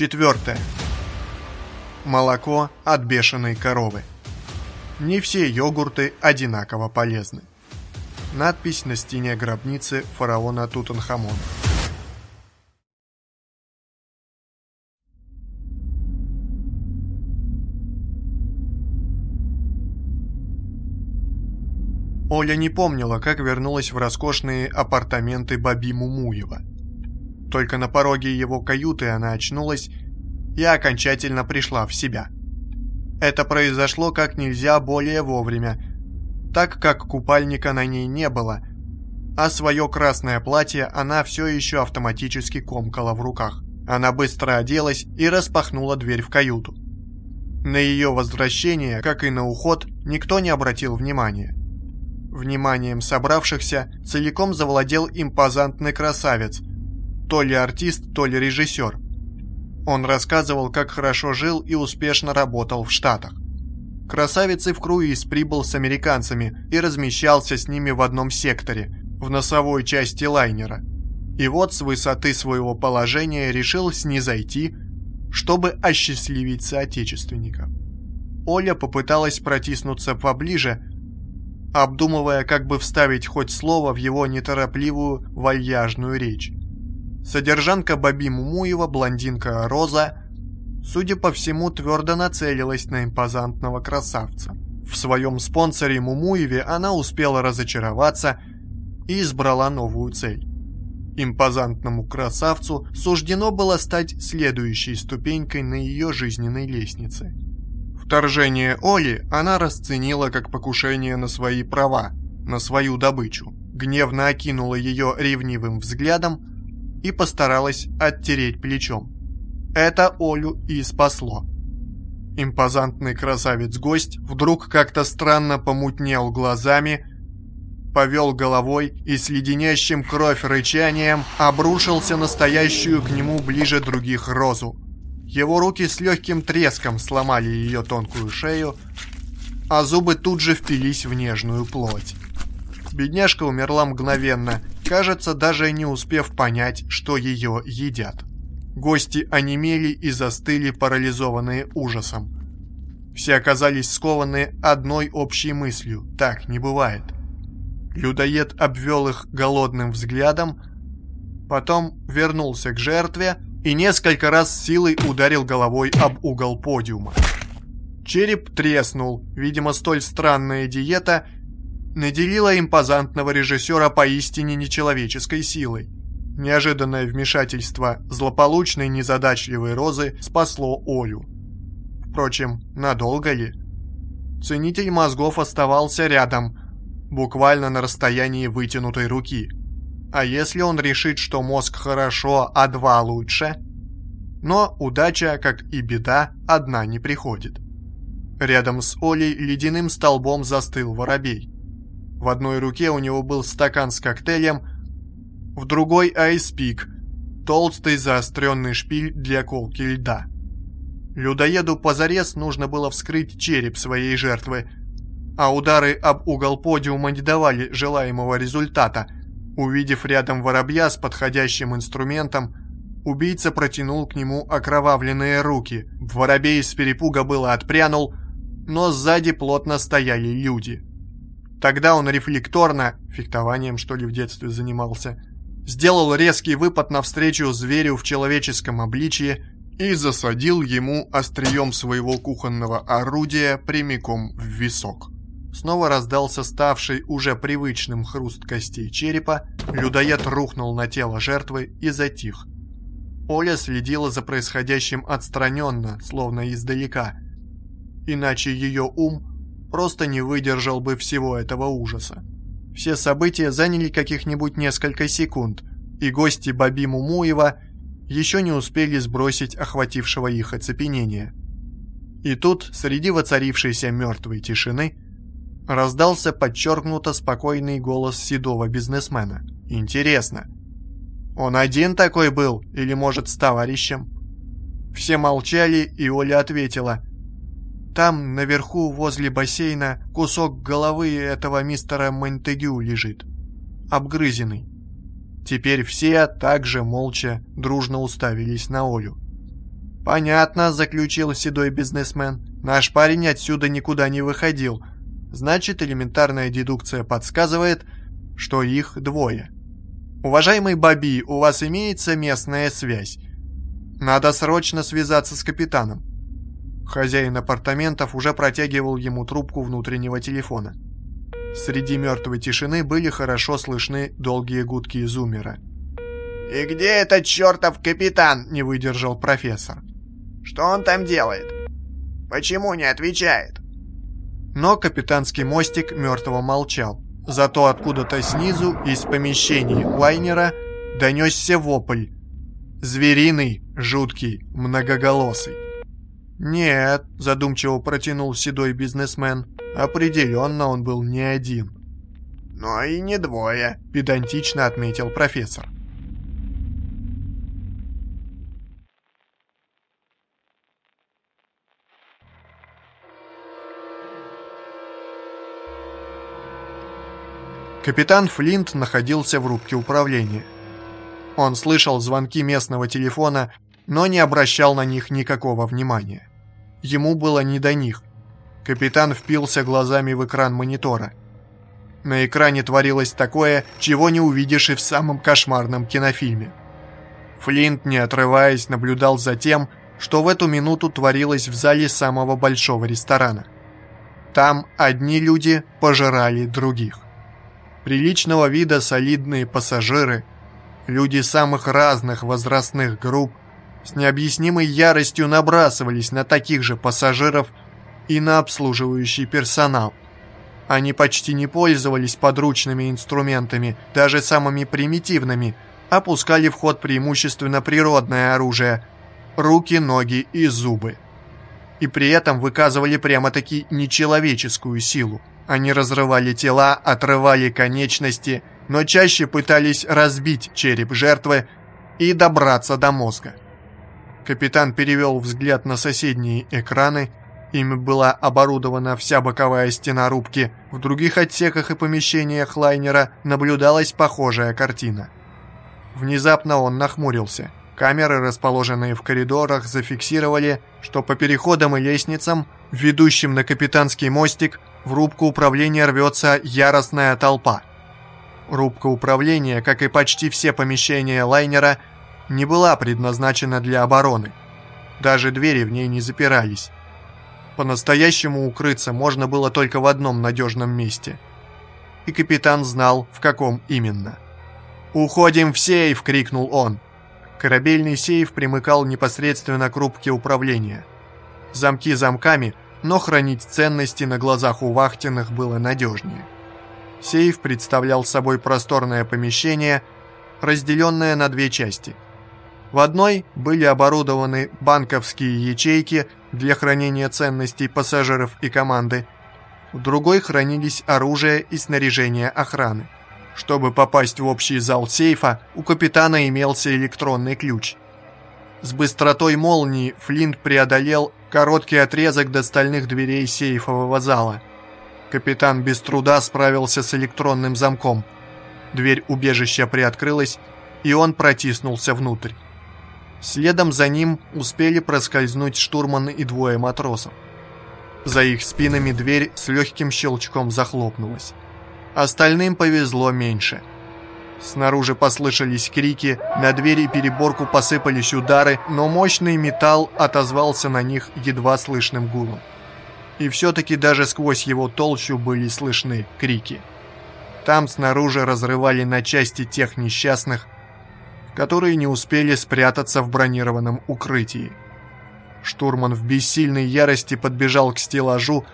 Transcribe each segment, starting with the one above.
Четвертое. Молоко от бешеной коровы. Не все йогурты одинаково полезны. Надпись на стене гробницы фараона Тутанхамона. Оля не помнила, как вернулась в роскошные апартаменты Баби Мумуева. Только на пороге его каюты она очнулась и окончательно пришла в себя. Это произошло как нельзя более вовремя, так как купальника на ней не было, а свое красное платье она все еще автоматически комкала в руках. Она быстро оделась и распахнула дверь в каюту. На ее возвращение, как и на уход, никто не обратил внимания. Вниманием собравшихся целиком завладел импозантный красавец, то ли артист, то ли режиссер. Он рассказывал, как хорошо жил и успешно работал в Штатах. Красавец и в круиз прибыл с американцами и размещался с ними в одном секторе, в носовой части лайнера. И вот с высоты своего положения решил снизойти, чтобы осчастливить соотечественника. Оля попыталась протиснуться поближе, обдумывая, как бы вставить хоть слово в его неторопливую вальяжную речь. Содержанка Баби Мумуева, блондинка Роза, судя по всему, твердо нацелилась на импозантного красавца. В своем спонсоре Мумуеве она успела разочароваться и избрала новую цель. Импозантному красавцу суждено было стать следующей ступенькой на ее жизненной лестнице – Вторжение Оли она расценила как покушение на свои права, на свою добычу, гневно окинула ее ревнивым взглядом и постаралась оттереть плечом. Это Олю и спасло. Импозантный красавец-гость вдруг как-то странно помутнел глазами, повел головой и с леденящим кровь рычанием обрушился настоящую к нему ближе других розу. Его руки с легким треском сломали ее тонкую шею, а зубы тут же впились в нежную плоть. Бедняжка умерла мгновенно, кажется, даже не успев понять, что ее едят. Гости онемели и застыли, парализованные ужасом. Все оказались скованы одной общей мыслью – так не бывает. Людоед обвел их голодным взглядом, потом вернулся к жертве – и несколько раз силой ударил головой об угол подиума. Череп треснул, видимо, столь странная диета наделила импозантного режиссера поистине нечеловеческой силой. Неожиданное вмешательство злополучной незадачливой розы спасло Олю. Впрочем, надолго ли? Ценитель мозгов оставался рядом, буквально на расстоянии вытянутой руки – а если он решит, что мозг хорошо, а два лучше? Но удача, как и беда, одна не приходит. Рядом с Олей ледяным столбом застыл воробей. В одной руке у него был стакан с коктейлем, в другой айспик, толстый заостренный шпиль для колки льда. Людоеду позарез нужно было вскрыть череп своей жертвы, а удары об угол подиума не давали желаемого результата – Увидев рядом воробья с подходящим инструментом, убийца протянул к нему окровавленные руки. Воробей с перепуга было отпрянул, но сзади плотно стояли люди. Тогда он рефлекторно, фехтованием что ли в детстве занимался, сделал резкий выпад навстречу зверю в человеческом обличье и засадил ему острием своего кухонного орудия прямиком в висок. Снова раздался ставший уже привычным хруст костей черепа, людоед рухнул на тело жертвы и затих. Оля следила за происходящим отстраненно, словно издалека. Иначе ее ум просто не выдержал бы всего этого ужаса. Все события заняли каких-нибудь несколько секунд, и гости Баби Мумуева еще не успели сбросить охватившего их оцепенения. И тут, среди воцарившейся мертвой тишины, Раздался подчеркнуто спокойный голос седого бизнесмена. «Интересно, он один такой был или, может, с товарищем?» Все молчали, и Оля ответила. «Там, наверху, возле бассейна, кусок головы этого мистера Монтегю лежит. Обгрызенный». Теперь все также молча дружно уставились на Олю. «Понятно», — заключил седой бизнесмен. «Наш парень отсюда никуда не выходил. Значит, элементарная дедукция подсказывает, что их двое. Уважаемый Баби, у вас имеется местная связь. Надо срочно связаться с капитаном». Хозяин апартаментов уже протягивал ему трубку внутреннего телефона. Среди мертвой тишины были хорошо слышны долгие гудки зумера. «И где этот чертов капитан?» — не выдержал профессор. «Что он там делает? Почему не отвечает?» Но капитанский мостик мертвого молчал. Зато откуда-то снизу, из помещений лайнера, донесся вопль. Звериный, жуткий, многоголосый. «Нет», — задумчиво протянул седой бизнесмен, — «определенно он был не один». «Но и не двое», — педантично отметил профессор. Капитан Флинт находился в рубке управления. Он слышал звонки местного телефона, но не обращал на них никакого внимания. Ему было не до них. Капитан впился глазами в экран монитора. На экране творилось такое, чего не увидишь и в самом кошмарном кинофильме. Флинт, не отрываясь, наблюдал за тем, что в эту минуту творилось в зале самого большого ресторана. Там одни люди пожирали других приличного вида солидные пассажиры, люди самых разных возрастных групп, с необъяснимой яростью набрасывались на таких же пассажиров и на обслуживающий персонал. Они почти не пользовались подручными инструментами, даже самыми примитивными, опускали в ход преимущественно природное оружие – руки, ноги и зубы. И при этом выказывали прямо-таки нечеловеческую силу. Они разрывали тела, отрывали конечности, но чаще пытались разбить череп жертвы и добраться до мозга. Капитан перевел взгляд на соседние экраны. Ими была оборудована вся боковая стена рубки. В других отсеках и помещениях лайнера наблюдалась похожая картина. Внезапно он нахмурился. Камеры, расположенные в коридорах, зафиксировали, что по переходам и лестницам, ведущим на капитанский мостик, в рубку управления рвется яростная толпа. Рубка управления, как и почти все помещения лайнера, не была предназначена для обороны. Даже двери в ней не запирались. По-настоящему укрыться можно было только в одном надежном месте. И капитан знал, в каком именно. «Уходим в сейф!» — крикнул он. Корабельный сейф примыкал непосредственно к рубке управления. Замки замками — но хранить ценности на глазах у вахтенных было надежнее. Сейф представлял собой просторное помещение, разделенное на две части. В одной были оборудованы банковские ячейки для хранения ценностей пассажиров и команды, в другой хранились оружие и снаряжение охраны. Чтобы попасть в общий зал сейфа, у капитана имелся электронный ключ. С быстротой молнии Флинт преодолел короткий отрезок до стальных дверей сейфового зала. Капитан без труда справился с электронным замком. Дверь убежища приоткрылась, и он протиснулся внутрь. Следом за ним успели проскользнуть штурман и двое матросов. За их спинами дверь с легким щелчком захлопнулась. Остальным повезло меньше – Снаружи послышались крики, на двери и переборку посыпались удары, но мощный металл отозвался на них едва слышным гулом. И все-таки даже сквозь его толщу были слышны крики. Там снаружи разрывали на части тех несчастных, которые не успели спрятаться в бронированном укрытии. Штурман в бессильной ярости подбежал к стеллажу,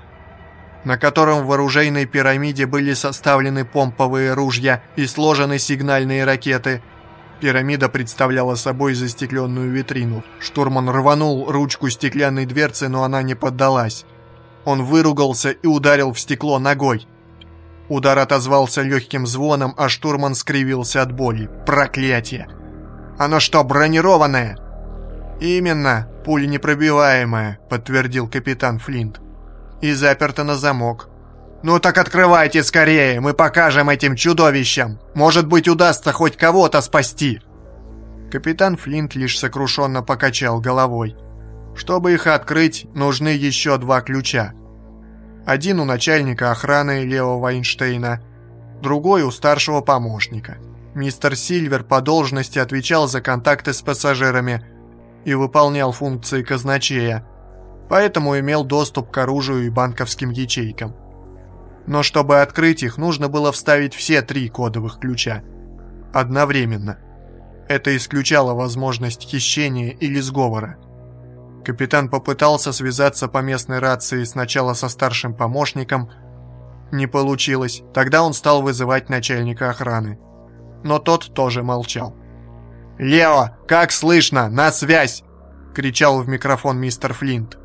на котором в оружейной пирамиде были составлены помповые ружья и сложены сигнальные ракеты. Пирамида представляла собой застекленную витрину. Штурман рванул ручку стеклянной дверцы, но она не поддалась. Он выругался и ударил в стекло ногой. Удар отозвался легким звоном, а штурман скривился от боли. Проклятие! Оно что, бронированное? Именно, пуля непробиваемая, подтвердил капитан Флинт и заперто на замок. «Ну так открывайте скорее, мы покажем этим чудовищам! Может быть, удастся хоть кого-то спасти!» Капитан Флинт лишь сокрушенно покачал головой. Чтобы их открыть, нужны еще два ключа. Один у начальника охраны Лео Вайнштейна, другой у старшего помощника. Мистер Сильвер по должности отвечал за контакты с пассажирами и выполнял функции казначея, поэтому имел доступ к оружию и банковским ячейкам. Но чтобы открыть их, нужно было вставить все три кодовых ключа. Одновременно. Это исключало возможность хищения или сговора. Капитан попытался связаться по местной рации сначала со старшим помощником. Не получилось. Тогда он стал вызывать начальника охраны. Но тот тоже молчал. «Лео, как слышно? На связь!» — кричал в микрофон мистер Флинт.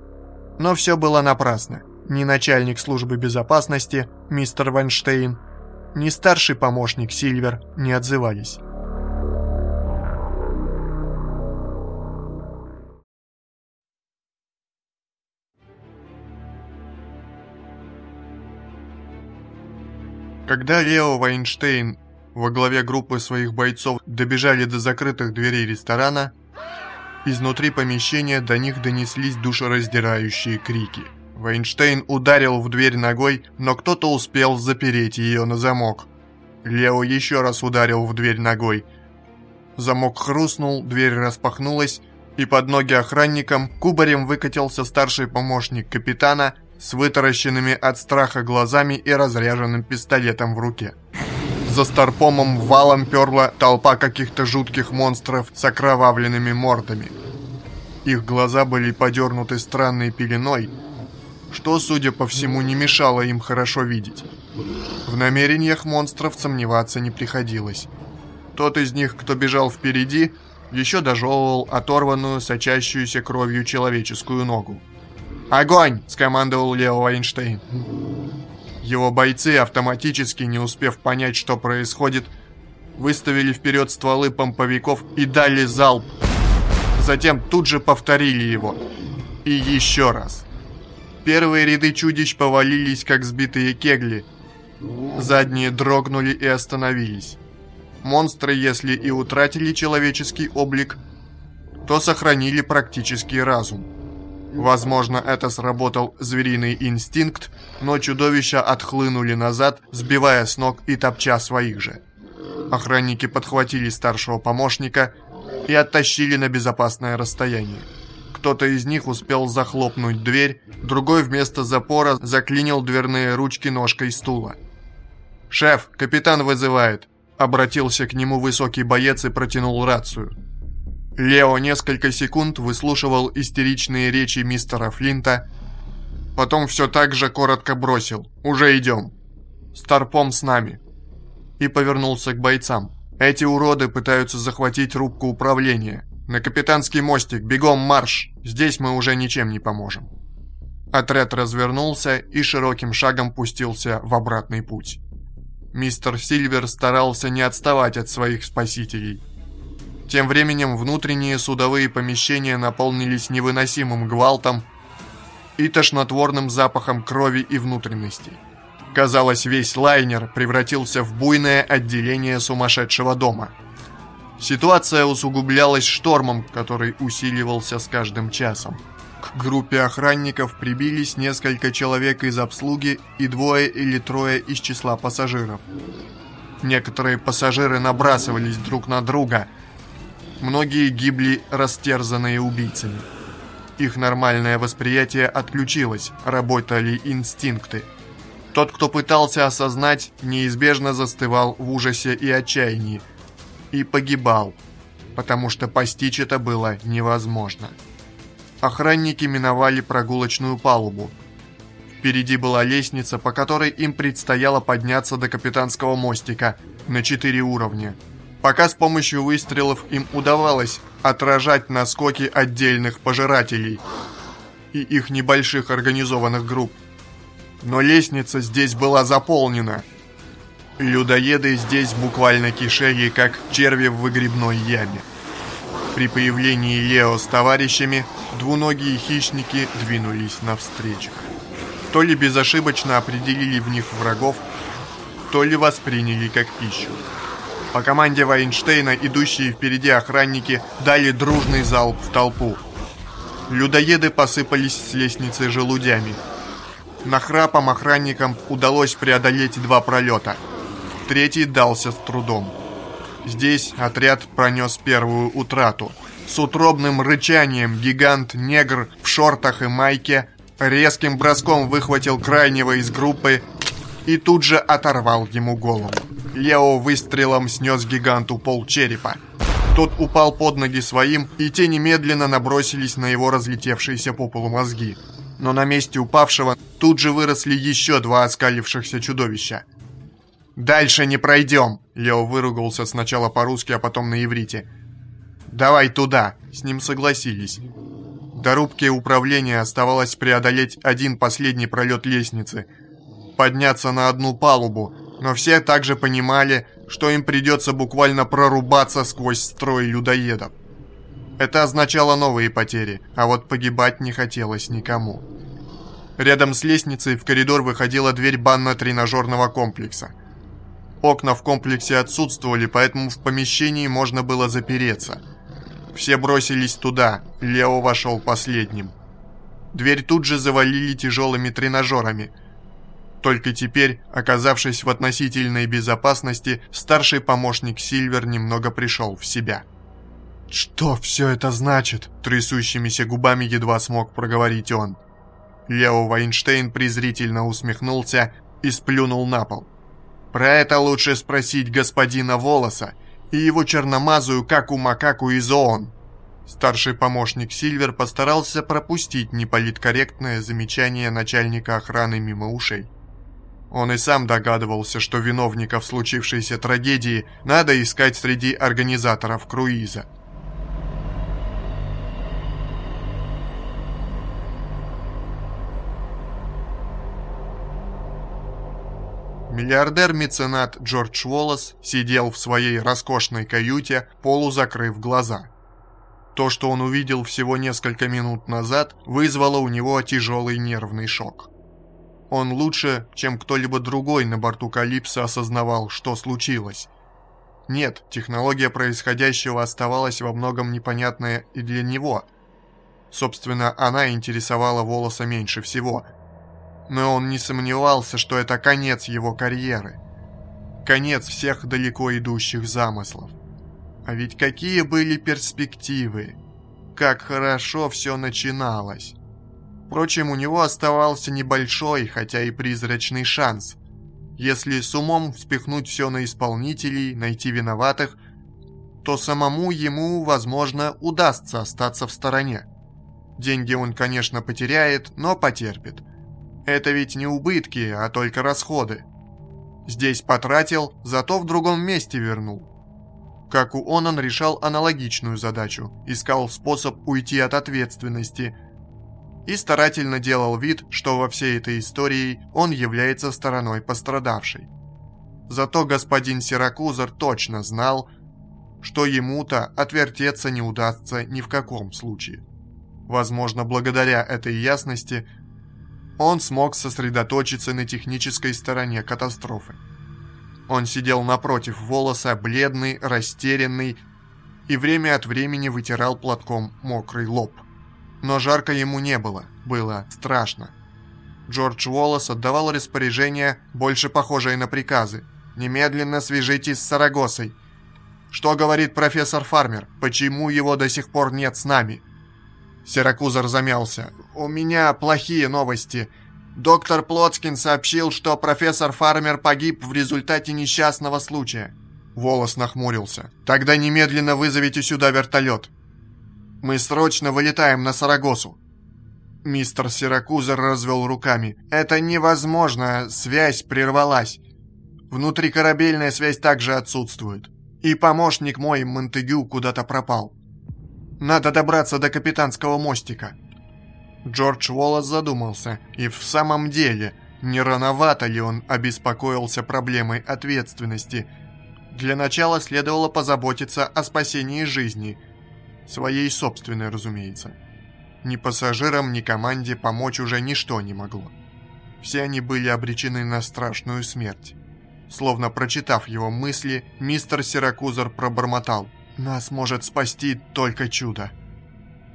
Но все было напрасно. Ни начальник службы безопасности, мистер Вайнштейн, ни старший помощник Сильвер не отзывались. Когда Лео Вайнштейн во главе группы своих бойцов добежали до закрытых дверей ресторана, изнутри помещения до них донеслись душераздирающие крики. Вайнштейн ударил в дверь ногой, но кто-то успел запереть ее на замок. Лео еще раз ударил в дверь ногой. Замок хрустнул, дверь распахнулась, и под ноги охранникам кубарем выкатился старший помощник капитана с вытаращенными от страха глазами и разряженным пистолетом в руке. За Старпомом валом перла толпа каких-то жутких монстров с окровавленными мордами. Их глаза были подернуты странной пеленой, что, судя по всему, не мешало им хорошо видеть. В намерениях монстров сомневаться не приходилось. Тот из них, кто бежал впереди, еще дожевывал оторванную, сочащуюся кровью человеческую ногу. «Огонь!» – скомандовал Лео Вайнштейн. Его бойцы, автоматически не успев понять, что происходит, выставили вперед стволы помповиков и дали залп. Затем тут же повторили его. И еще раз. Первые ряды чудищ повалились, как сбитые кегли. Задние дрогнули и остановились. Монстры, если и утратили человеческий облик, то сохранили практический разум. Возможно, это сработал звериный инстинкт, но чудовища отхлынули назад, сбивая с ног и топча своих же. Охранники подхватили старшего помощника и оттащили на безопасное расстояние. Кто-то из них успел захлопнуть дверь, другой вместо запора заклинил дверные ручки ножкой стула. «Шеф, капитан вызывает!» Обратился к нему высокий боец и протянул рацию. Лео несколько секунд выслушивал истеричные речи мистера Флинта, потом все так же коротко бросил «Уже идем! Старпом с нами!» и повернулся к бойцам. «Эти уроды пытаются захватить рубку управления. На капитанский мостик, бегом марш! Здесь мы уже ничем не поможем!» Отряд развернулся и широким шагом пустился в обратный путь. Мистер Сильвер старался не отставать от своих спасителей – тем временем внутренние судовые помещения наполнились невыносимым гвалтом и тошнотворным запахом крови и внутренностей. Казалось, весь лайнер превратился в буйное отделение сумасшедшего дома. Ситуация усугублялась штормом, который усиливался с каждым часом. К группе охранников прибились несколько человек из обслуги и двое или трое из числа пассажиров. Некоторые пассажиры набрасывались друг на друга – Многие гибли, растерзанные убийцами. Их нормальное восприятие отключилось, работали инстинкты. Тот, кто пытался осознать, неизбежно застывал в ужасе и отчаянии. И погибал, потому что постичь это было невозможно. Охранники миновали прогулочную палубу. Впереди была лестница, по которой им предстояло подняться до капитанского мостика на четыре уровня – пока с помощью выстрелов им удавалось отражать наскоки отдельных пожирателей и их небольших организованных групп. Но лестница здесь была заполнена. Людоеды здесь буквально кишели, как черви в выгребной яме. При появлении Лео с товарищами двуногие хищники двинулись навстречу. То ли безошибочно определили в них врагов, то ли восприняли как пищу. По команде Вайнштейна идущие впереди охранники дали дружный залп в толпу. Людоеды посыпались с лестницы желудями. Нахрапом охранникам удалось преодолеть два пролета. Третий дался с трудом. Здесь отряд пронес первую утрату. С утробным рычанием гигант-негр в шортах и майке резким броском выхватил крайнего из группы и тут же оторвал ему голову. Лео выстрелом снес гиганту пол черепа. Тот упал под ноги своим, и те немедленно набросились на его разлетевшиеся по полу мозги. Но на месте упавшего тут же выросли еще два оскалившихся чудовища. «Дальше не пройдем!» Лео выругался сначала по-русски, а потом на иврите. «Давай туда!» С ним согласились. До рубки управления оставалось преодолеть один последний пролет лестницы. Подняться на одну палубу, но все также понимали, что им придется буквально прорубаться сквозь строй людоедов. Это означало новые потери, а вот погибать не хотелось никому. Рядом с лестницей в коридор выходила дверь банно-тренажерного комплекса. Окна в комплексе отсутствовали, поэтому в помещении можно было запереться. Все бросились туда, Лео вошел последним. Дверь тут же завалили тяжелыми тренажерами. Только теперь, оказавшись в относительной безопасности, старший помощник Сильвер немного пришел в себя. «Что все это значит?» – трясущимися губами едва смог проговорить он. Лео Вайнштейн презрительно усмехнулся и сплюнул на пол. Про это лучше спросить господина Волоса и его черномазую как у макаку из ООН. Старший помощник Сильвер постарался пропустить неполиткорректное замечание начальника охраны мимо ушей. Он и сам догадывался, что виновников случившейся трагедии надо искать среди организаторов круиза. Миллиардер-меценат Джордж Уоллес сидел в своей роскошной каюте, полузакрыв глаза. То, что он увидел всего несколько минут назад, вызвало у него тяжелый нервный шок. Он лучше, чем кто-либо другой на борту Калипса осознавал, что случилось. Нет, технология происходящего оставалась во многом непонятная и для него. Собственно, она интересовала Волоса меньше всего – но он не сомневался, что это конец его карьеры. Конец всех далеко идущих замыслов. А ведь какие были перспективы? Как хорошо все начиналось. Впрочем, у него оставался небольшой, хотя и призрачный шанс. Если с умом вспихнуть все на исполнителей, найти виноватых, то самому ему, возможно, удастся остаться в стороне. Деньги он, конечно, потеряет, но потерпит. Это ведь не убытки, а только расходы. Здесь потратил, зато в другом месте вернул. Как у Онан решал аналогичную задачу, искал способ уйти от ответственности и старательно делал вид, что во всей этой истории он является стороной пострадавшей. Зато господин Сиракузер точно знал, что ему-то отвертеться не удастся ни в каком случае. Возможно, благодаря этой ясности – он смог сосредоточиться на технической стороне катастрофы. Он сидел напротив волоса, бледный, растерянный, и время от времени вытирал платком мокрый лоб. Но жарко ему не было, было страшно. Джордж Уоллес отдавал распоряжения, больше похожие на приказы. «Немедленно свяжитесь с Сарагосой». «Что говорит профессор Фармер? Почему его до сих пор нет с нами?» Сиракузер замялся. «У меня плохие новости. Доктор Плотскин сообщил, что профессор Фармер погиб в результате несчастного случая». Волос нахмурился. «Тогда немедленно вызовите сюда вертолет. Мы срочно вылетаем на Сарагосу». Мистер Сиракузер развел руками. «Это невозможно, связь прервалась. Внутрикорабельная связь также отсутствует. И помощник мой, Монтегю, куда-то пропал. Надо добраться до капитанского мостика». Джордж Уоллес задумался, и в самом деле, не рановато ли он обеспокоился проблемой ответственности. Для начала следовало позаботиться о спасении жизни. Своей собственной, разумеется. Ни пассажирам, ни команде помочь уже ничто не могло. Все они были обречены на страшную смерть. Словно прочитав его мысли, мистер Сиракузер пробормотал – нас может спасти только чудо.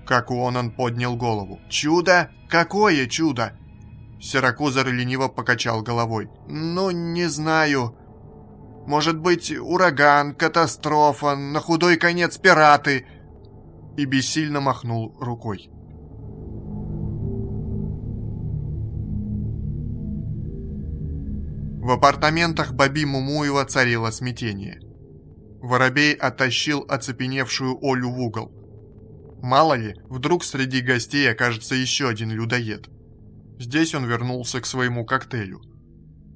Как Уонан поднял голову. «Чудо? Какое чудо?» Сиракузер лениво покачал головой. «Ну, не знаю. Может быть, ураган, катастрофа, на худой конец пираты». И бессильно махнул рукой. В апартаментах Баби Мумуева царило смятение. Воробей оттащил оцепеневшую Олю в угол. Мало ли, вдруг среди гостей окажется еще один людоед. Здесь он вернулся к своему коктейлю.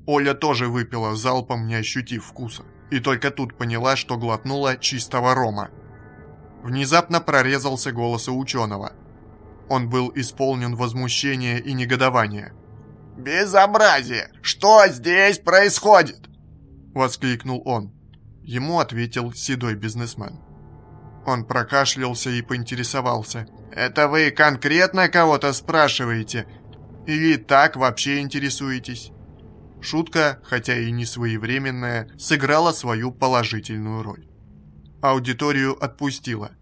Оля тоже выпила залпом, не ощутив вкуса. И только тут поняла, что глотнула чистого рома. Внезапно прорезался голос у ученого. Он был исполнен возмущения и негодования. «Безобразие! Что здесь происходит?» Воскликнул он. Ему ответил седой бизнесмен. Он прокашлялся и поинтересовался. «Это вы конкретно кого-то спрашиваете? Или так вообще интересуетесь?» Шутка, хотя и не своевременная, сыграла свою положительную роль. Аудиторию отпустила.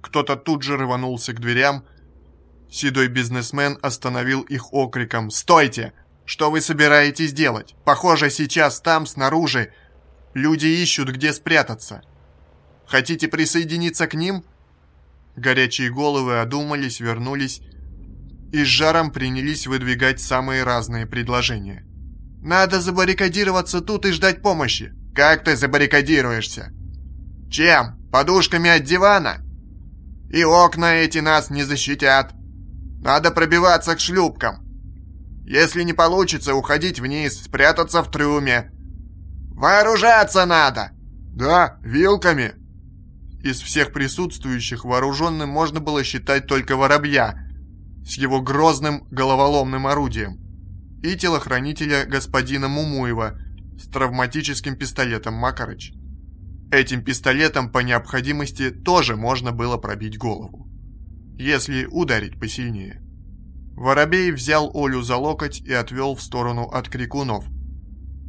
Кто-то тут же рванулся к дверям, Седой бизнесмен остановил их окриком «Стойте! Что вы собираетесь делать? Похоже, сейчас там, снаружи, люди ищут, где спрятаться. Хотите присоединиться к ним?» Горячие головы одумались, вернулись и с жаром принялись выдвигать самые разные предложения. «Надо забаррикадироваться тут и ждать помощи». «Как ты забаррикадируешься?» «Чем? Подушками от дивана?» «И окна эти нас не защитят. Надо пробиваться к шлюпкам. Если не получится, уходить вниз, спрятаться в трюме. Вооружаться надо! Да, вилками. Из всех присутствующих вооруженным можно было считать только воробья с его грозным головоломным орудием и телохранителя господина Мумуева с травматическим пистолетом Макарыч. Этим пистолетом по необходимости тоже можно было пробить голову если ударить посильнее. Воробей взял Олю за локоть и отвел в сторону от крикунов.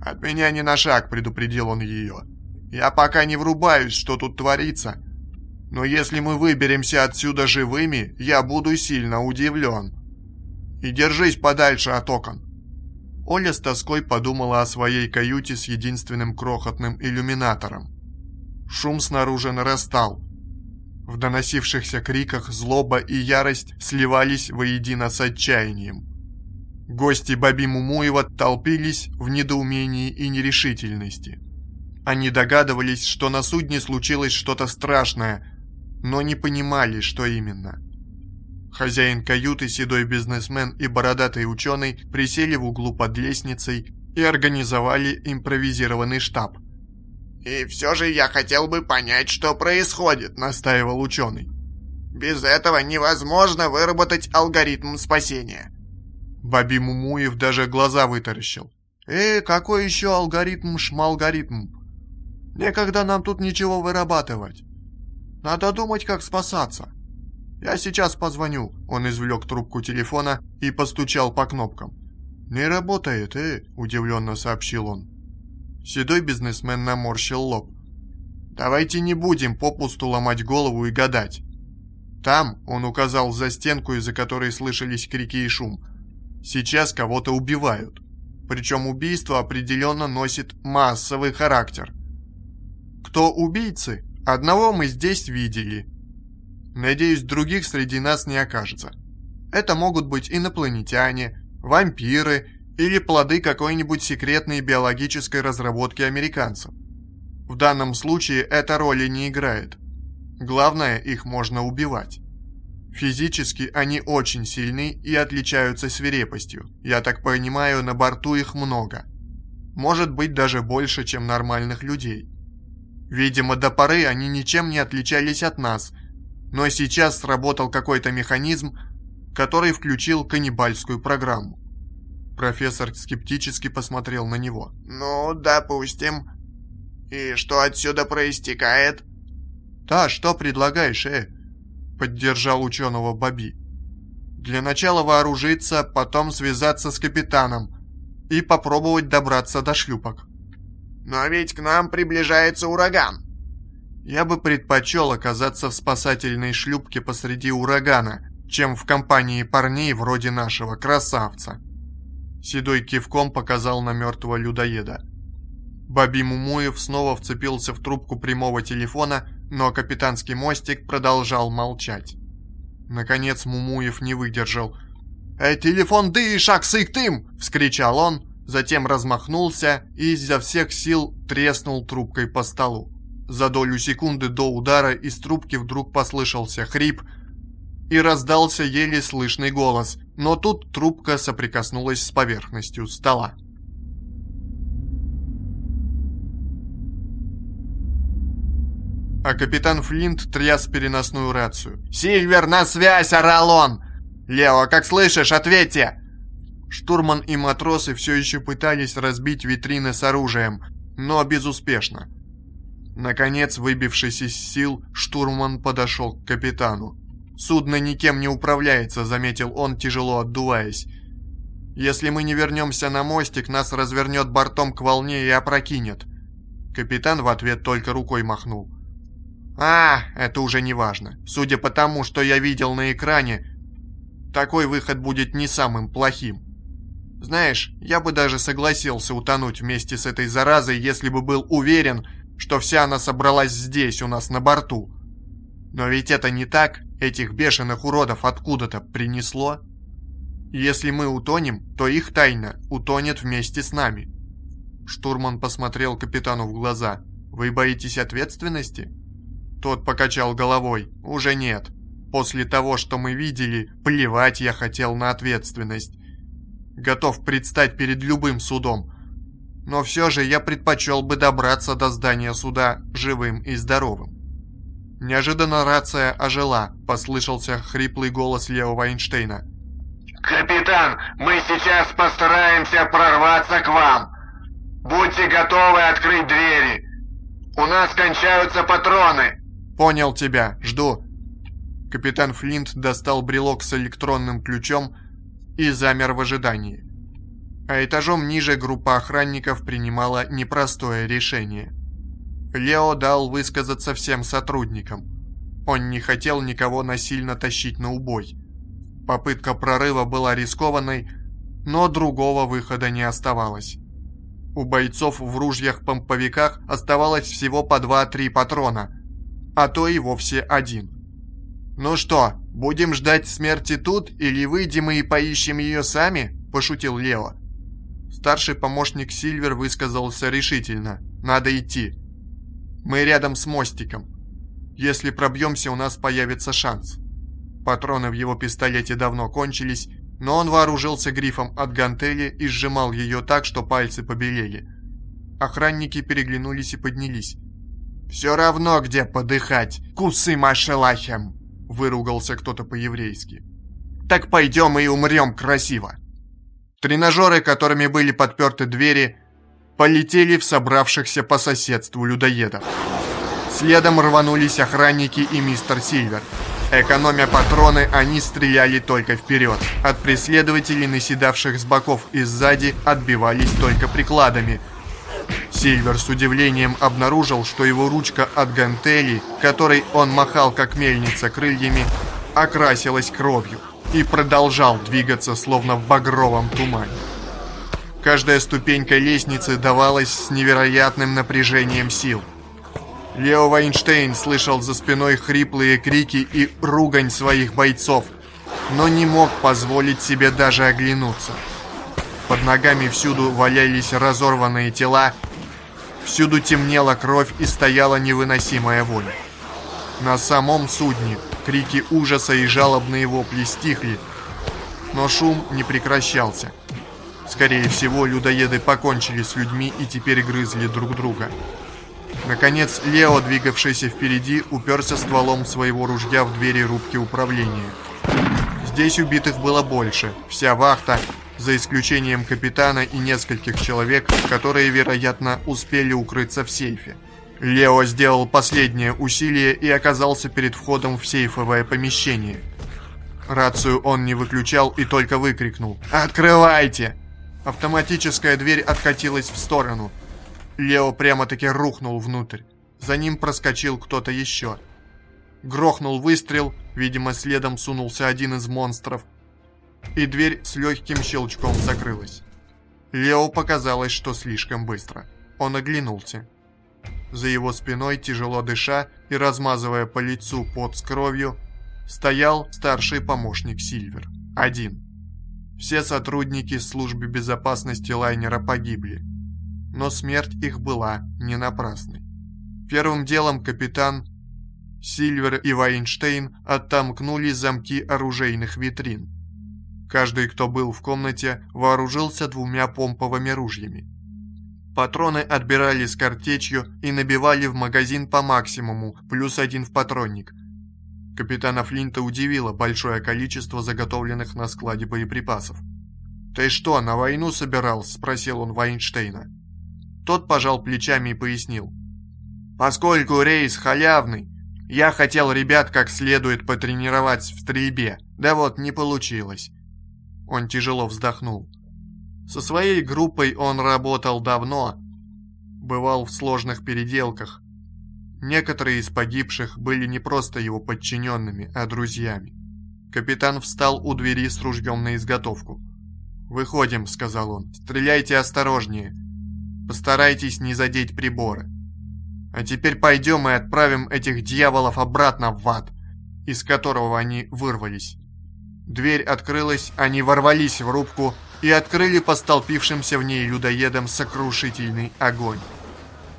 «От меня ни на шаг», — предупредил он ее. «Я пока не врубаюсь, что тут творится. Но если мы выберемся отсюда живыми, я буду сильно удивлен. И держись подальше от окон». Оля с тоской подумала о своей каюте с единственным крохотным иллюминатором. Шум снаружи нарастал. В доносившихся криках злоба и ярость сливались воедино с отчаянием. Гости Баби Мумуева толпились в недоумении и нерешительности. Они догадывались, что на судне случилось что-то страшное, но не понимали, что именно. Хозяин каюты, седой бизнесмен и бородатый ученый присели в углу под лестницей и организовали импровизированный штаб – «И все же я хотел бы понять, что происходит», — настаивал ученый. «Без этого невозможно выработать алгоритм спасения». Баби Мумуев даже глаза вытаращил. «Э, какой еще алгоритм-шмалгоритм? Некогда нам тут ничего вырабатывать. Надо думать, как спасаться. Я сейчас позвоню». Он извлек трубку телефона и постучал по кнопкам. «Не работает, э?» – удивленно сообщил он. Седой бизнесмен наморщил лоб. «Давайте не будем попусту ломать голову и гадать. Там, он указал за стенку, из-за которой слышались крики и шум, сейчас кого-то убивают. Причем убийство определенно носит массовый характер. Кто убийцы? Одного мы здесь видели. Надеюсь, других среди нас не окажется. Это могут быть инопланетяне, вампиры или плоды какой-нибудь секретной биологической разработки американцев. В данном случае эта роли не играет. Главное, их можно убивать. Физически они очень сильны и отличаются свирепостью. Я так понимаю, на борту их много. Может быть даже больше, чем нормальных людей. Видимо, до поры они ничем не отличались от нас, но сейчас сработал какой-то механизм, который включил каннибальскую программу. Профессор скептически посмотрел на него. «Ну, допустим. И что отсюда проистекает?» «Да, что предлагаешь, э?» Поддержал ученого Баби. «Для начала вооружиться, потом связаться с капитаном и попробовать добраться до шлюпок». «Но ведь к нам приближается ураган». Я бы предпочел оказаться в спасательной шлюпке посреди урагана, чем в компании парней вроде нашего красавца. Седой кивком показал на мертвого людоеда. Баби Мумуев снова вцепился в трубку прямого телефона, но капитанский мостик продолжал молчать. Наконец Мумуев не выдержал. «Эй, телефон дышак, сыктым!» — вскричал он, затем размахнулся и изо всех сил треснул трубкой по столу. За долю секунды до удара из трубки вдруг послышался хрип и раздался еле слышный голос, но тут трубка соприкоснулась с поверхностью стола. А капитан Флинт тряс переносную рацию. «Сильвер, на связь!» — орал он! «Лео, как слышишь, ответьте!» Штурман и матросы все еще пытались разбить витрины с оружием, но безуспешно. Наконец, выбившись из сил, штурман подошел к капитану. «Судно никем не управляется», — заметил он, тяжело отдуваясь. «Если мы не вернемся на мостик, нас развернет бортом к волне и опрокинет». Капитан в ответ только рукой махнул. «А, это уже не важно. Судя по тому, что я видел на экране, такой выход будет не самым плохим. Знаешь, я бы даже согласился утонуть вместе с этой заразой, если бы был уверен, что вся она собралась здесь, у нас на борту. Но ведь это не так, этих бешеных уродов откуда-то принесло. Если мы утонем, то их тайна утонет вместе с нами. Штурман посмотрел капитану в глаза. «Вы боитесь ответственности?» Тот покачал головой. «Уже нет. После того, что мы видели, плевать я хотел на ответственность. Готов предстать перед любым судом. Но все же я предпочел бы добраться до здания суда живым и здоровым. Неожиданно рация ожила, послышался хриплый голос Лео Эйнштейна. «Капитан, мы сейчас постараемся прорваться к вам. Будьте готовы открыть двери. У нас кончаются патроны». «Понял тебя, жду». Капитан Флинт достал брелок с электронным ключом и замер в ожидании. А этажом ниже группа охранников принимала непростое решение – Лео дал высказаться всем сотрудникам. Он не хотел никого насильно тащить на убой. Попытка прорыва была рискованной, но другого выхода не оставалось. У бойцов в ружьях-помповиках оставалось всего по 2-3 патрона, а то и вовсе один. «Ну что, будем ждать смерти тут или выйдем и поищем ее сами?» – пошутил Лео. Старший помощник Сильвер высказался решительно. «Надо идти. Мы рядом с мостиком. Если пробьемся, у нас появится шанс. Патроны в его пистолете давно кончились, но он вооружился грифом от гантели и сжимал ее так, что пальцы побелели. Охранники переглянулись и поднялись. «Все равно где подыхать, кусы машелахем!» Выругался кто-то по-еврейски. «Так пойдем и умрем красиво!» Тренажеры, которыми были подперты двери, полетели в собравшихся по соседству людоедов. Следом рванулись охранники и мистер Сильвер. Экономя патроны, они стреляли только вперед. От преследователей, наседавших с боков и сзади, отбивались только прикладами. Сильвер с удивлением обнаружил, что его ручка от гантели, которой он махал как мельница крыльями, окрасилась кровью и продолжал двигаться, словно в багровом тумане. Каждая ступенька лестницы давалась с невероятным напряжением сил. Лео Вайнштейн слышал за спиной хриплые крики и ругань своих бойцов, но не мог позволить себе даже оглянуться. Под ногами всюду валялись разорванные тела, всюду темнела кровь и стояла невыносимая воля. На самом судне крики ужаса и жалобные вопли стихли, но шум не прекращался. Скорее всего, людоеды покончили с людьми и теперь грызли друг друга. Наконец, Лео, двигавшийся впереди, уперся стволом своего ружья в двери рубки управления. Здесь убитых было больше. Вся вахта, за исключением капитана и нескольких человек, которые, вероятно, успели укрыться в сейфе. Лео сделал последнее усилие и оказался перед входом в сейфовое помещение. Рацию он не выключал и только выкрикнул «Открывайте!». Автоматическая дверь откатилась в сторону. Лео прямо-таки рухнул внутрь. За ним проскочил кто-то еще. Грохнул выстрел, видимо, следом сунулся один из монстров. И дверь с легким щелчком закрылась. Лео показалось, что слишком быстро. Он оглянулся. За его спиной, тяжело дыша и размазывая по лицу пот с кровью, стоял старший помощник Сильвер. Один. Все сотрудники службы безопасности лайнера погибли. Но смерть их была не напрасной. Первым делом капитан Сильвер и Вайнштейн оттомкнули замки оружейных витрин. Каждый, кто был в комнате, вооружился двумя помповыми ружьями. Патроны отбирали с картечью и набивали в магазин по максимуму, плюс один в патронник. Капитана Флинта удивило большое количество заготовленных на складе боеприпасов. «Ты что, на войну собирался?» – спросил он Вайнштейна. Тот пожал плечами и пояснил. «Поскольку рейс халявный, я хотел ребят как следует потренировать в стрельбе, да вот не получилось. Он тяжело вздохнул. Со своей группой он работал давно, бывал в сложных переделках. Некоторые из погибших были не просто его подчиненными, а друзьями. Капитан встал у двери с ружьем на изготовку. «Выходим», — сказал он. «Стреляйте осторожнее. Постарайтесь не задеть приборы. А теперь пойдем и отправим этих дьяволов обратно в ад, из которого они вырвались». Дверь открылась, они ворвались в рубку и открыли по столпившимся в ней людоедам сокрушительный огонь.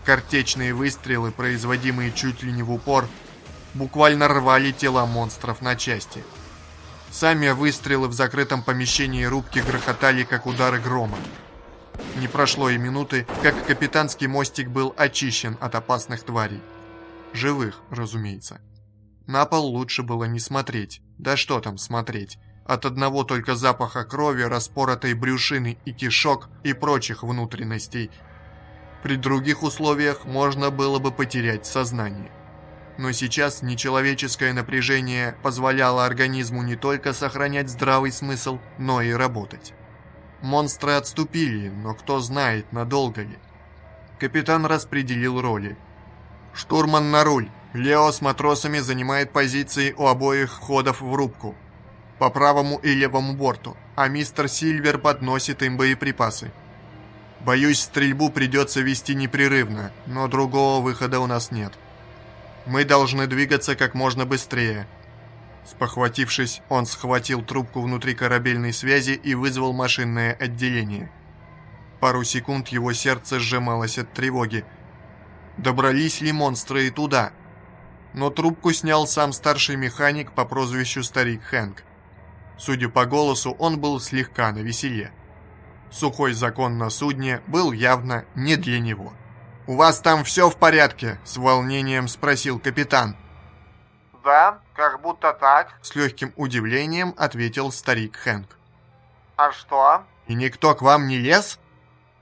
Картечные выстрелы, производимые чуть ли не в упор, буквально рвали тела монстров на части. Сами выстрелы в закрытом помещении рубки грохотали, как удары грома. Не прошло и минуты, как капитанский мостик был очищен от опасных тварей. Живых, разумеется. На пол лучше было не смотреть. Да что там смотреть? От одного только запаха крови, распоротой брюшины и кишок и прочих внутренностей. При других условиях можно было бы потерять сознание. Но сейчас нечеловеческое напряжение позволяло организму не только сохранять здравый смысл, но и работать. Монстры отступили, но кто знает, надолго ли. Капитан распределил роли. «Штурман на руль!» Лео с матросами занимает позиции у обоих входов в рубку, по правому и левому борту, а мистер Сильвер подносит им боеприпасы. Боюсь, стрельбу придется вести непрерывно, но другого выхода у нас нет. Мы должны двигаться как можно быстрее. Спохватившись, он схватил трубку внутри корабельной связи и вызвал машинное отделение. Пару секунд его сердце сжималось от тревоги. Добрались ли монстры и туда? но трубку снял сам старший механик по прозвищу Старик Хэнк. Судя по голосу, он был слегка на веселье. Сухой закон на судне был явно не для него. «У вас там все в порядке?» – с волнением спросил капитан. «Да, как будто так», – с легким удивлением ответил старик Хэнк. «А что?» «И никто к вам не лез?»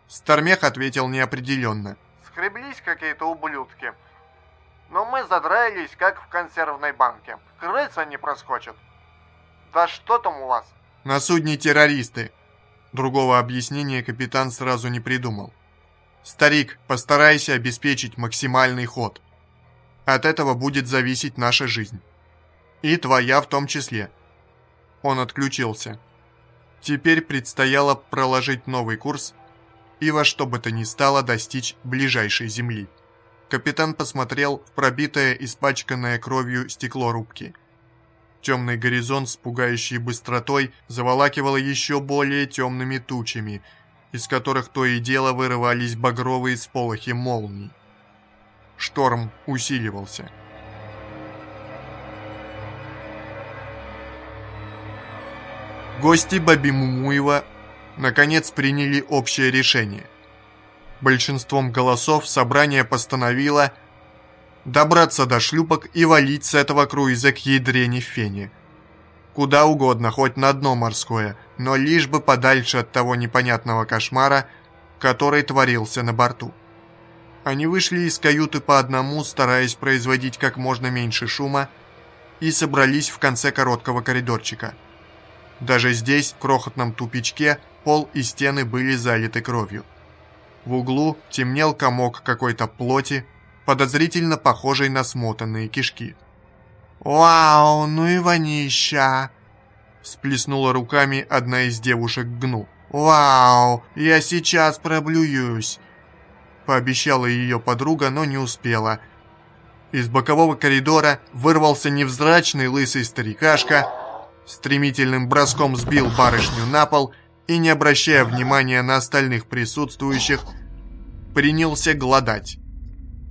Стармех ответил неопределенно. «Скреблись какие-то ублюдки. Но мы задрались, как в консервной банке. Крыса не проскочит. Да что там у вас? На судне террористы. Другого объяснения капитан сразу не придумал. Старик, постарайся обеспечить максимальный ход. От этого будет зависеть наша жизнь. И твоя в том числе. Он отключился. Теперь предстояло проложить новый курс и во что бы то ни стало достичь ближайшей земли. Капитан посмотрел в пробитое, испачканное кровью стекло рубки. Темный горизонт с пугающей быстротой заволакивало еще более темными тучами, из которых то и дело вырывались багровые сполохи молний. Шторм усиливался. Гости Баби Мумуева наконец приняли общее решение – Большинством голосов собрание постановило добраться до шлюпок и валить с этого круиза к ядрене фене. Куда угодно, хоть на дно морское, но лишь бы подальше от того непонятного кошмара, который творился на борту. Они вышли из каюты по одному, стараясь производить как можно меньше шума, и собрались в конце короткого коридорчика. Даже здесь, в крохотном тупичке, пол и стены были залиты кровью. В углу темнел комок какой-то плоти, подозрительно похожей на смотанные кишки. «Вау, ну и вонища!» Сплеснула руками одна из девушек гну. «Вау, я сейчас проблююсь!» Пообещала ее подруга, но не успела. Из бокового коридора вырвался невзрачный лысый старикашка, стремительным броском сбил барышню на пол и, не обращая внимания на остальных присутствующих, принялся гладать.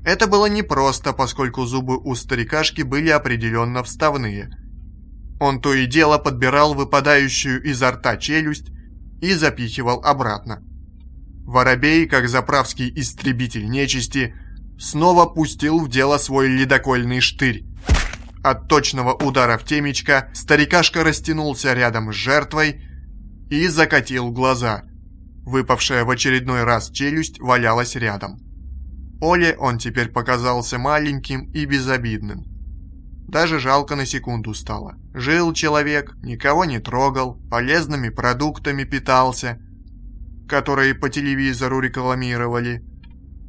Это было непросто, поскольку зубы у старикашки были определенно вставные. Он то и дело подбирал выпадающую изо рта челюсть и запихивал обратно. Воробей, как заправский истребитель нечисти, снова пустил в дело свой ледокольный штырь. От точного удара в темечко старикашка растянулся рядом с жертвой и закатил глаза. Выпавшая в очередной раз челюсть валялась рядом. Оле он теперь показался маленьким и безобидным. Даже жалко на секунду стало. Жил человек, никого не трогал, полезными продуктами питался, которые по телевизору рекламировали.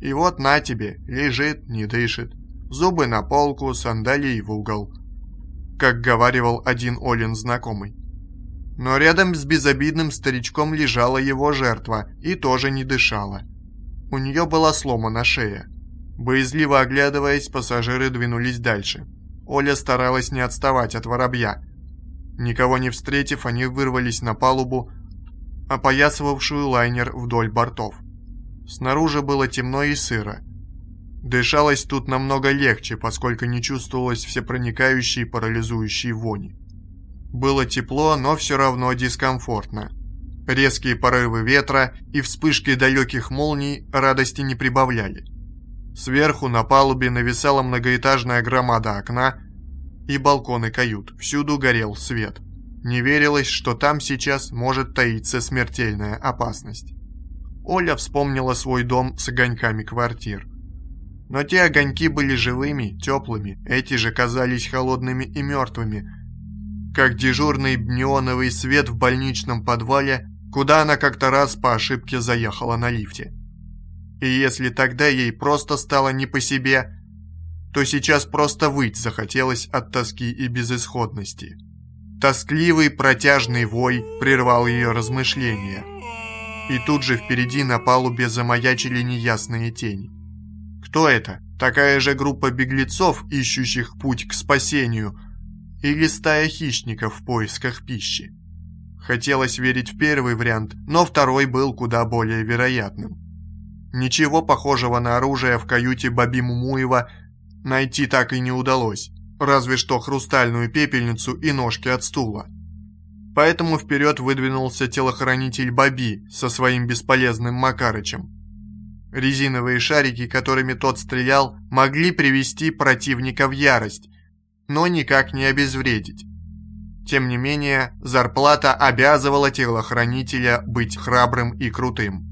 И вот на тебе, лежит, не дышит. Зубы на полку, сандалии в угол. Как говаривал один Олин знакомый. Но рядом с безобидным старичком лежала его жертва и тоже не дышала. У нее была сломана шея. Боязливо оглядываясь, пассажиры двинулись дальше. Оля старалась не отставать от воробья. Никого не встретив, они вырвались на палубу, опоясывавшую лайнер вдоль бортов. Снаружи было темно и сыро. Дышалось тут намного легче, поскольку не чувствовалось всепроникающей парализующей вони. Было тепло, но все равно дискомфортно. Резкие порывы ветра и вспышки далеких молний радости не прибавляли. Сверху на палубе нависала многоэтажная громада окна и балконы кают. Всюду горел свет. Не верилось, что там сейчас может таиться смертельная опасность. Оля вспомнила свой дом с огоньками квартир. Но те огоньки были живыми, теплыми, эти же казались холодными и мертвыми, как дежурный неоновый свет в больничном подвале куда она как-то раз по ошибке заехала на лифте. И если тогда ей просто стало не по себе, то сейчас просто выть захотелось от тоски и безысходности. Тоскливый протяжный вой прервал ее размышления. И тут же впереди на палубе замаячили неясные тени. Кто это? Такая же группа беглецов, ищущих путь к спасению, или стая хищников в поисках пищи? Хотелось верить в первый вариант, но второй был куда более вероятным. Ничего похожего на оружие в каюте Баби Мумуева найти так и не удалось, разве что хрустальную пепельницу и ножки от стула. Поэтому вперед выдвинулся телохранитель Баби со своим бесполезным Макарычем. Резиновые шарики, которыми тот стрелял, могли привести противника в ярость, но никак не обезвредить. Тем не менее, зарплата обязывала телохранителя быть храбрым и крутым.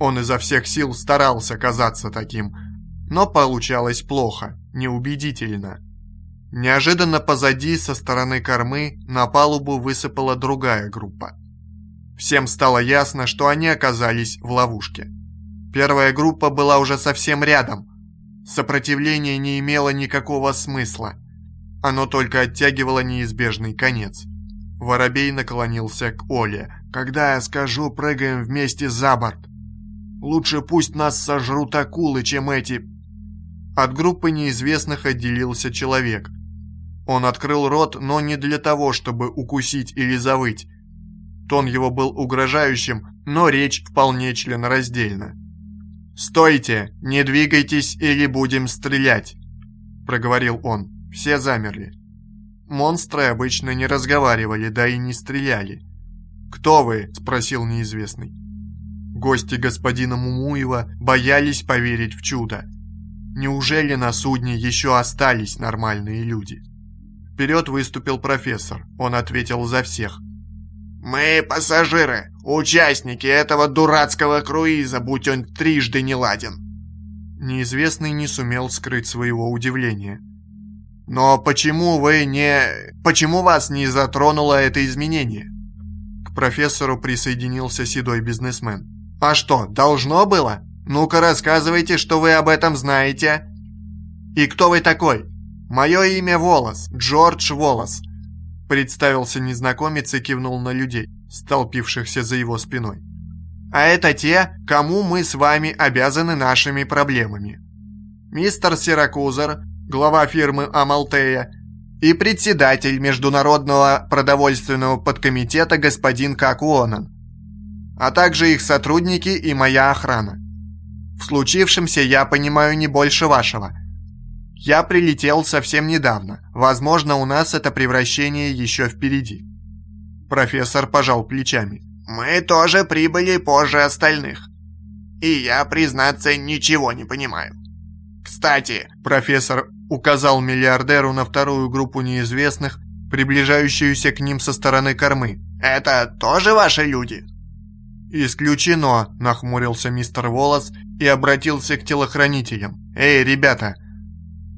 Он изо всех сил старался казаться таким, но получалось плохо, неубедительно. Неожиданно позади, со стороны кормы, на палубу высыпала другая группа. Всем стало ясно, что они оказались в ловушке. Первая группа была уже совсем рядом. Сопротивление не имело никакого смысла. Оно только оттягивало неизбежный конец. Воробей наклонился к Оле. «Когда я скажу, прыгаем вместе за борт. Лучше пусть нас сожрут акулы, чем эти...» От группы неизвестных отделился человек. Он открыл рот, но не для того, чтобы укусить или завыть. Тон его был угрожающим, но речь вполне членораздельна. «Стойте! Не двигайтесь или будем стрелять!» – проговорил он. Все замерли. Монстры обычно не разговаривали, да и не стреляли. «Кто вы?» – спросил неизвестный. Гости господина Мумуева боялись поверить в чудо. Неужели на судне еще остались нормальные люди? Вперед выступил профессор. Он ответил за всех. «Мы пассажиры, участники этого дурацкого круиза, будь он трижды не ладен». Неизвестный не сумел скрыть своего удивления. Но почему вы не... Почему вас не затронуло это изменение? К профессору присоединился седой бизнесмен. А что, должно было? Ну-ка рассказывайте, что вы об этом знаете. «И кто вы такой?» «Мое имя Волос, Джордж Волос», — представился незнакомец и кивнул на людей, столпившихся за его спиной. «А это те, кому мы с вами обязаны нашими проблемами. Мистер Сиракузер, глава фирмы Амалтея, и председатель Международного продовольственного подкомитета господин Какуонан, а также их сотрудники и моя охрана. В случившемся я понимаю не больше вашего. Я прилетел совсем недавно. Возможно, у нас это превращение еще впереди. Профессор пожал плечами. Мы тоже прибыли позже остальных. И я, признаться, ничего не понимаю. Кстати, профессор указал миллиардеру на вторую группу неизвестных, приближающуюся к ним со стороны кормы. «Это тоже ваши люди?» «Исключено», — нахмурился мистер Волос и обратился к телохранителям. «Эй, ребята,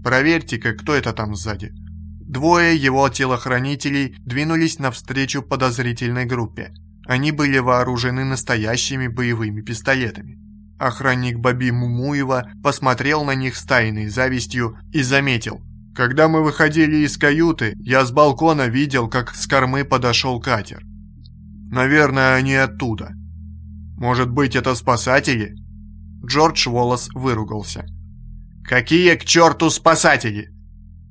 проверьте-ка, кто это там сзади». Двое его телохранителей двинулись навстречу подозрительной группе. Они были вооружены настоящими боевыми пистолетами. Охранник Баби Мумуева посмотрел на них с тайной завистью и заметил. «Когда мы выходили из каюты, я с балкона видел, как с кормы подошел катер. Наверное, они оттуда. Может быть, это спасатели?» Джордж Волос выругался. «Какие к черту спасатели?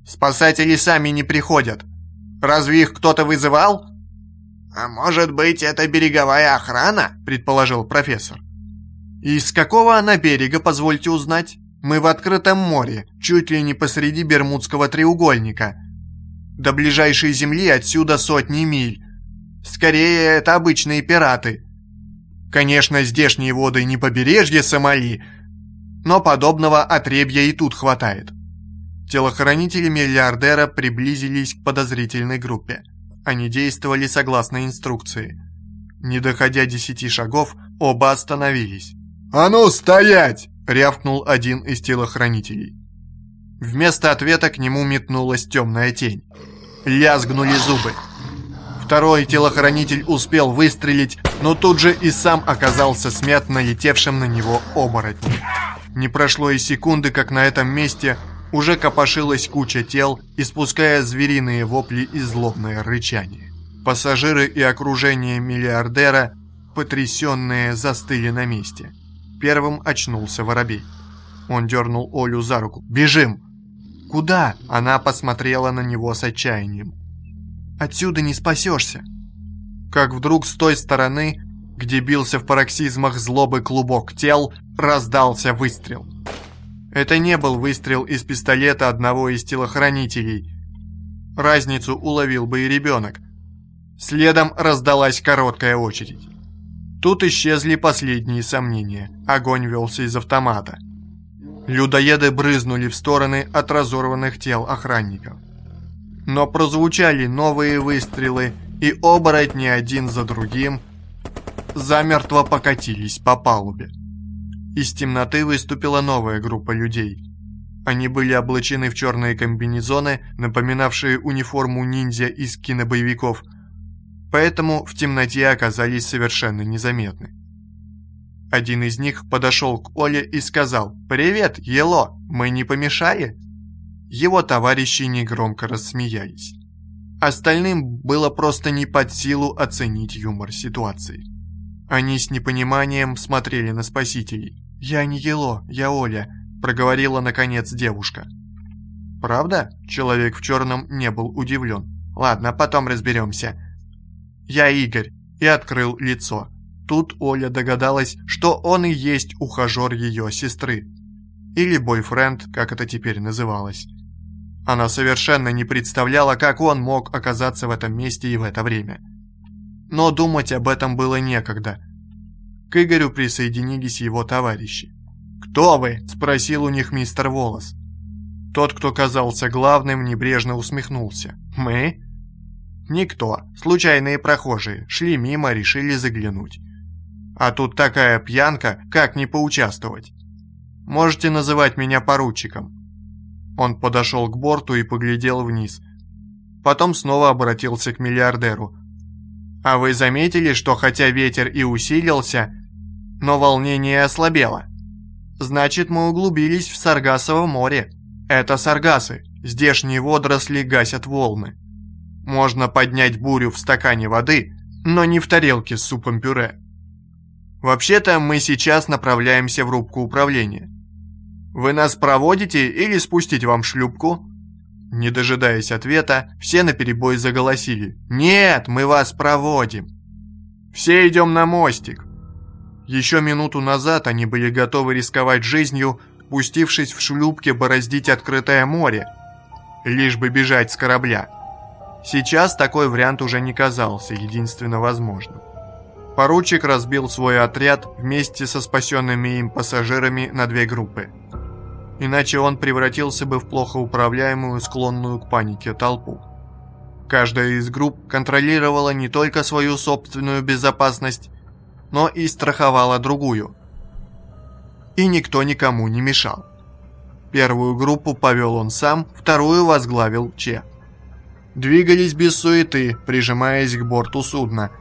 Спасатели сами не приходят. Разве их кто-то вызывал?» «А может быть, это береговая охрана?» – предположил профессор. «Из какого она берега, позвольте узнать? Мы в открытом море, чуть ли не посреди Бермудского треугольника. До ближайшей земли отсюда сотни миль. Скорее, это обычные пираты. Конечно, здешние воды не побережье Сомали, но подобного отребья и тут хватает». Телохранители миллиардера приблизились к подозрительной группе. Они действовали согласно инструкции. Не доходя десяти шагов, оба остановились. «А ну, стоять!» — рявкнул один из телохранителей. Вместо ответа к нему метнулась темная тень. Лязгнули зубы. Второй телохранитель успел выстрелить, но тут же и сам оказался смят налетевшим на него оборотнем. Не прошло и секунды, как на этом месте уже копошилась куча тел, испуская звериные вопли и злобное рычание. Пассажиры и окружение миллиардера, потрясенные, застыли на месте. Первым очнулся воробей. Он дернул Олю за руку. «Бежим!» «Куда?» Она посмотрела на него с отчаянием. «Отсюда не спасешься!» Как вдруг с той стороны, где бился в пароксизмах злобы клубок тел, раздался выстрел. Это не был выстрел из пистолета одного из телохранителей. Разницу уловил бы и ребенок. Следом раздалась короткая очередь. Тут исчезли последние сомнения. Огонь велся из автомата. Людоеды брызнули в стороны от разорванных тел охранников. Но прозвучали новые выстрелы, и оборотни один за другим замертво покатились по палубе. Из темноты выступила новая группа людей. Они были облачены в черные комбинезоны, напоминавшие униформу ниндзя из кинобоевиков – поэтому в темноте оказались совершенно незаметны. Один из них подошел к Оле и сказал «Привет, Ело, мы не помешали?» Его товарищи негромко рассмеялись. Остальным было просто не под силу оценить юмор ситуации. Они с непониманием смотрели на спасителей. «Я не Ело, я Оля», — проговорила наконец девушка. «Правда?» — человек в черном не был удивлен. «Ладно, потом разберемся. «Я Игорь», и открыл лицо. Тут Оля догадалась, что он и есть ухажер ее сестры. Или бойфренд, как это теперь называлось. Она совершенно не представляла, как он мог оказаться в этом месте и в это время. Но думать об этом было некогда. К Игорю присоединились его товарищи. «Кто вы?» – спросил у них мистер Волос. Тот, кто казался главным, небрежно усмехнулся. «Мы?» Никто. Случайные прохожие. Шли мимо, решили заглянуть. А тут такая пьянка, как не поучаствовать? Можете называть меня поручиком. Он подошел к борту и поглядел вниз. Потом снова обратился к миллиардеру. А вы заметили, что хотя ветер и усилился, но волнение ослабело? Значит, мы углубились в Саргасово море. Это саргасы, здешние водоросли гасят волны. Можно поднять бурю в стакане воды, но не в тарелке с супом-пюре. Вообще-то мы сейчас направляемся в рубку управления. Вы нас проводите или спустить вам шлюпку? Не дожидаясь ответа, все наперебой заголосили. «Нет, мы вас проводим!» «Все идем на мостик!» Еще минуту назад они были готовы рисковать жизнью, пустившись в шлюпке бороздить открытое море, лишь бы бежать с корабля. Сейчас такой вариант уже не казался единственно возможным. Поручик разбил свой отряд вместе со спасенными им пассажирами на две группы. Иначе он превратился бы в плохо управляемую, склонную к панике толпу. Каждая из групп контролировала не только свою собственную безопасность, но и страховала другую. И никто никому не мешал. Первую группу повел он сам, вторую возглавил Че. Двигались без суеты, прижимаясь к борту судна.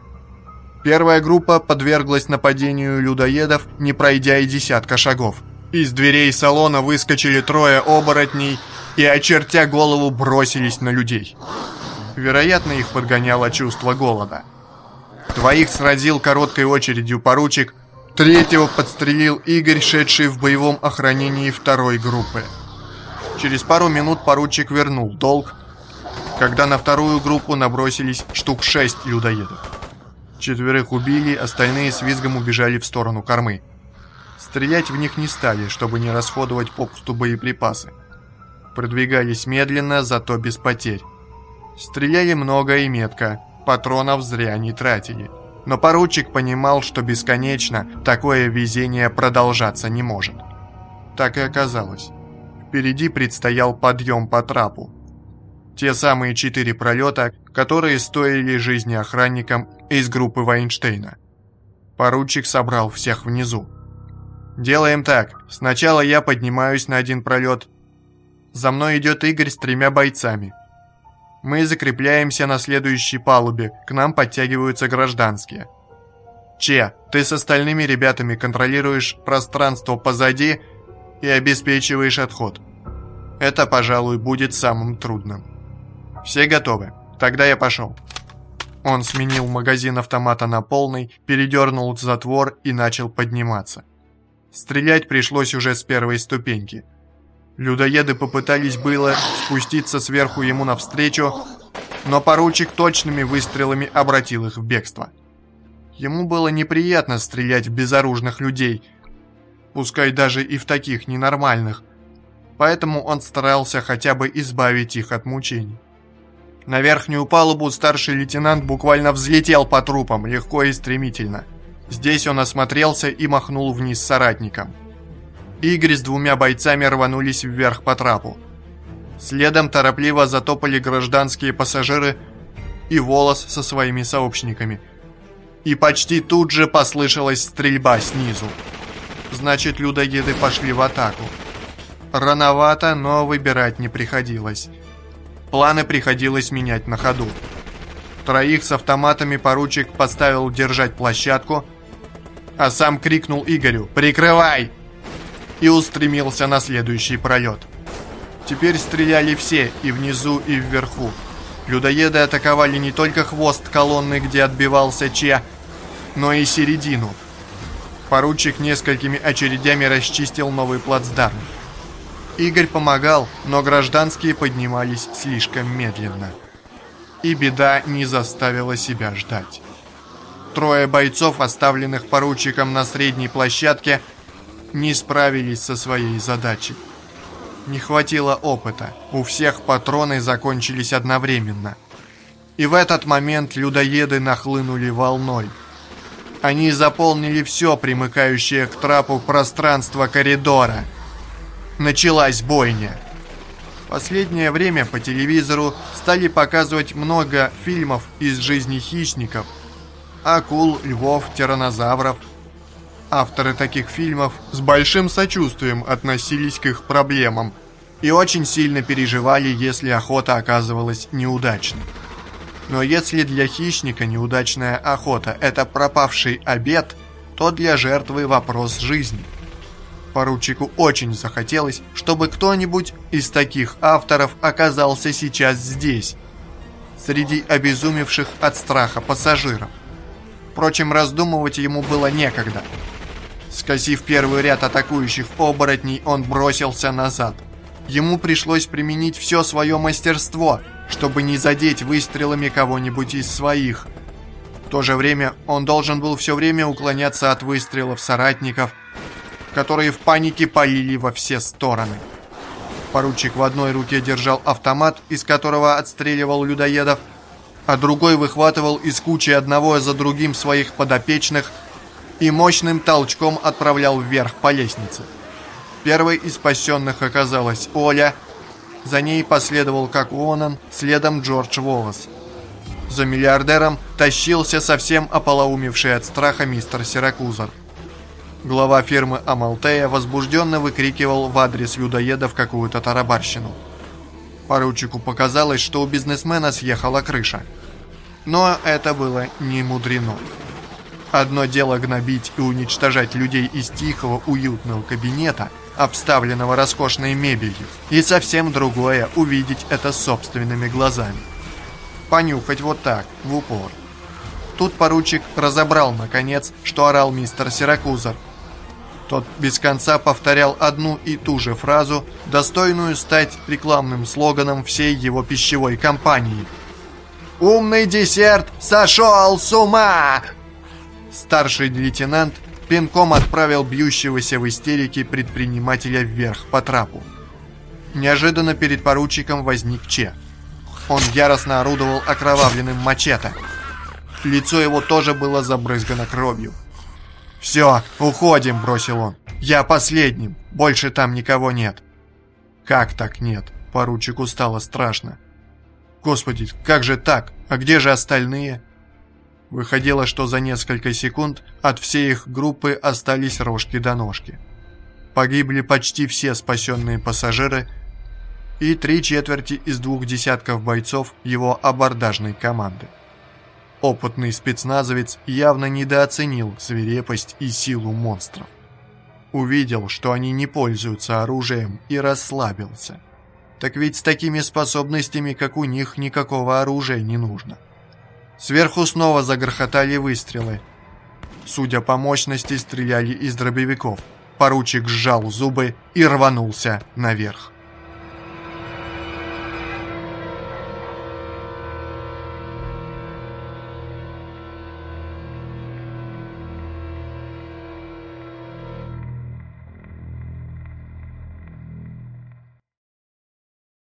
Первая группа подверглась нападению людоедов, не пройдя и десятка шагов. Из дверей салона выскочили трое оборотней и, очертя голову, бросились на людей. Вероятно, их подгоняло чувство голода. Двоих сразил короткой очередью поручик, третьего подстрелил Игорь, шедший в боевом охранении второй группы. Через пару минут поручик вернул долг, когда на вторую группу набросились штук шесть людоедов. Четверых убили, остальные с визгом убежали в сторону кормы. Стрелять в них не стали, чтобы не расходовать попусту боеприпасы. Продвигались медленно, зато без потерь. Стреляли много и метко, патронов зря не тратили. Но поручик понимал, что бесконечно такое везение продолжаться не может. Так и оказалось. Впереди предстоял подъем по трапу. Те самые четыре пролета, которые стоили жизни охранникам из группы Вайнштейна. Поручик собрал всех внизу. «Делаем так. Сначала я поднимаюсь на один пролет. За мной идет Игорь с тремя бойцами. Мы закрепляемся на следующей палубе, к нам подтягиваются гражданские. Че, ты с остальными ребятами контролируешь пространство позади и обеспечиваешь отход. Это, пожалуй, будет самым трудным. Все готовы? Тогда я пошел. Он сменил магазин автомата на полный, передернул затвор и начал подниматься. Стрелять пришлось уже с первой ступеньки – Людоеды попытались было спуститься сверху ему навстречу, но поручик точными выстрелами обратил их в бегство. Ему было неприятно стрелять в безоружных людей, пускай даже и в таких ненормальных, поэтому он старался хотя бы избавить их от мучений. На верхнюю палубу старший лейтенант буквально взлетел по трупам, легко и стремительно. Здесь он осмотрелся и махнул вниз соратникам. Игорь с двумя бойцами рванулись вверх по трапу. Следом торопливо затопали гражданские пассажиры и Волос со своими сообщниками. И почти тут же послышалась стрельба снизу. Значит, людоеды пошли в атаку. Рановато, но выбирать не приходилось. Планы приходилось менять на ходу. Троих с автоматами поручик поставил держать площадку, а сам крикнул Игорю «Прикрывай!» и устремился на следующий пролет. Теперь стреляли все, и внизу, и вверху. Людоеды атаковали не только хвост колонны, где отбивался Че, но и середину. Поручик несколькими очередями расчистил новый плацдарм. Игорь помогал, но гражданские поднимались слишком медленно. И беда не заставила себя ждать. Трое бойцов, оставленных поручиком на средней площадке, не справились со своей задачей. Не хватило опыта, у всех патроны закончились одновременно. И в этот момент людоеды нахлынули волной. Они заполнили все примыкающее к трапу пространство коридора. Началась бойня. Последнее время по телевизору стали показывать много фильмов из жизни хищников. Акул, львов, тиранозавров – Авторы таких фильмов с большим сочувствием относились к их проблемам и очень сильно переживали, если охота оказывалась неудачной. Но если для хищника неудачная охота – это пропавший обед, то для жертвы вопрос жизни. Поручику очень захотелось, чтобы кто-нибудь из таких авторов оказался сейчас здесь, среди обезумевших от страха пассажиров. Впрочем, раздумывать ему было некогда. Скосив первый ряд атакующих оборотней, он бросился назад. Ему пришлось применить все свое мастерство, чтобы не задеть выстрелами кого-нибудь из своих. В то же время он должен был все время уклоняться от выстрелов соратников, которые в панике полили во все стороны. Поручик в одной руке держал автомат, из которого отстреливал людоедов, а другой выхватывал из кучи одного за другим своих подопечных и мощным толчком отправлял вверх по лестнице. Первой из спасенных оказалась Оля, за ней последовал как Уонан, следом Джордж Волос. За миллиардером тащился совсем ополоумевший от страха мистер Сиракузер. Глава фирмы Амалтея возбужденно выкрикивал в адрес людоедов какую-то тарабарщину. Поручику показалось, что у бизнесмена съехала крыша. Но это было не мудрено. Одно дело гнобить и уничтожать людей из тихого, уютного кабинета, обставленного роскошной мебелью, и совсем другое – увидеть это собственными глазами. Понюхать вот так, в упор. Тут поручик разобрал, наконец, что орал мистер Сиракузер – тот без конца повторял одну и ту же фразу, достойную стать рекламным слоганом всей его пищевой компании. «Умный десерт сошел с ума!» Старший лейтенант пинком отправил бьющегося в истерике предпринимателя вверх по трапу. Неожиданно перед поручиком возник Че. Он яростно орудовал окровавленным мачете. Лицо его тоже было забрызгано кровью. «Все, уходим», — бросил он. «Я последним, больше там никого нет». «Как так нет?» — поручику стало страшно. «Господи, как же так? А где же остальные?» Выходило, что за несколько секунд от всей их группы остались рожки до ножки. Погибли почти все спасенные пассажиры и три четверти из двух десятков бойцов его абордажной команды. Опытный спецназовец явно недооценил свирепость и силу монстров. Увидел, что они не пользуются оружием и расслабился. Так ведь с такими способностями, как у них, никакого оружия не нужно. Сверху снова загрохотали выстрелы. Судя по мощности, стреляли из дробовиков. Поручик сжал зубы и рванулся наверх.